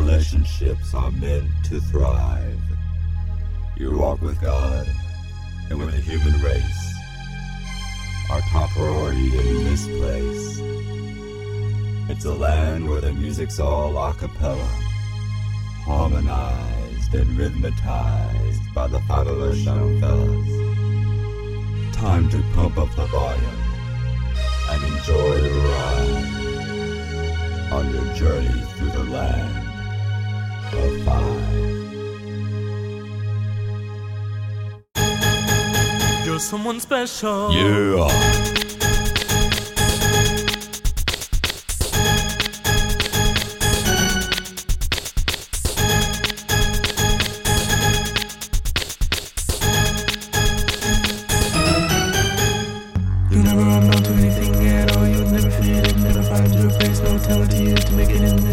relationships are meant to thrive. You walk with God and with the human race. Our top priority in this place. It's a land where the music's all a cappella, harmonized and rhythmatized by the fabulous young fellas. Time to pump up the volume and enjoy the ride on your journey through the land someone special. Yeah.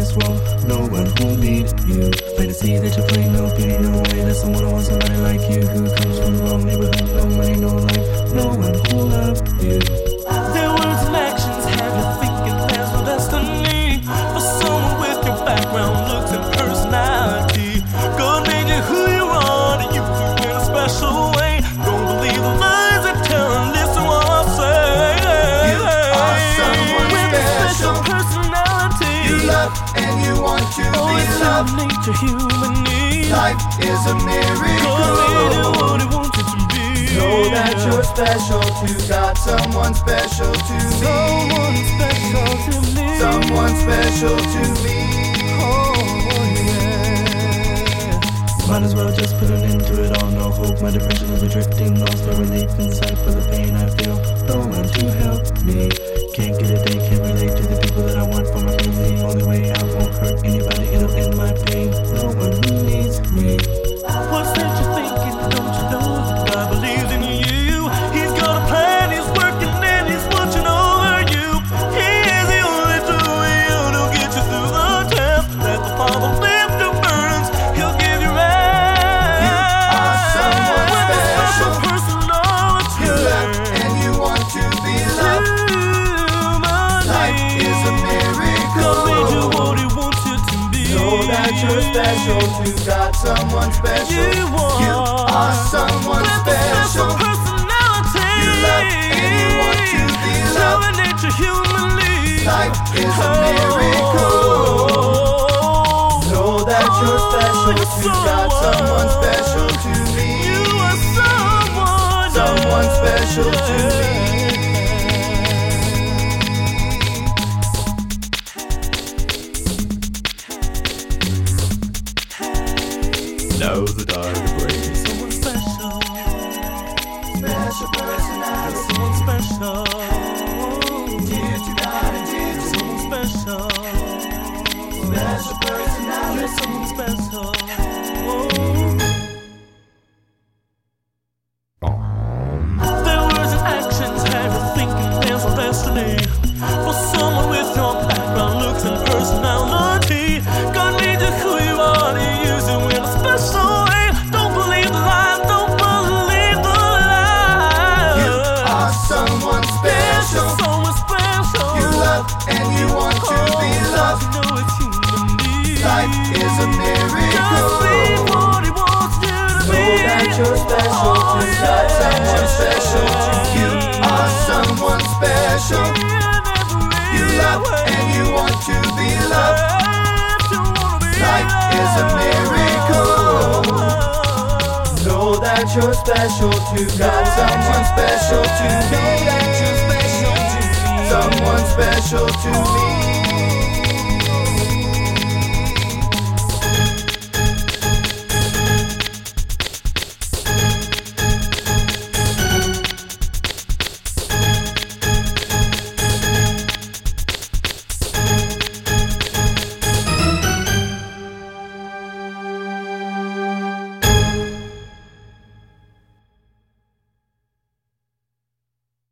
This world. No one who'll need you. Play to see that you're playing no pity, no way. That someone wants somebody like you who comes from the wrong neighborhood. No money, no life. No one who'll love you. Love and you want to oh, be it's loved. human nature, human need. Life is a God made you miracle. Oh, what He wanted to be. Know that you're special to God, someone special to someone me. special to me. Someone special to me. Oh, yeah. Might as well just put an end to it all. No hope, my depression is drifting. Lost no relief inside for the pain I feel. No one to help me. Can't get a day, can't a made you miracle. what He wants you to be. Know that you're special to God, someone special. You are, You are someone special. personality. You love and you want to be loved. Human nature, human need. Life is a oh. miracle. Know that you're special to God, someone dark breeze. Someone special, Special personality. someone special. Dear to Someone special, Special personality. someone special. Their words and actions have you thinking there's a destiny and you want to be loved. You know it's human need. Life is a miracle. what he wants you to be. Know that you're special Oh, to God, someone special. You are someone special. You love and you want to be loved. Life is a miracle. Know that you're special to God, someone special to me. Someone special to me.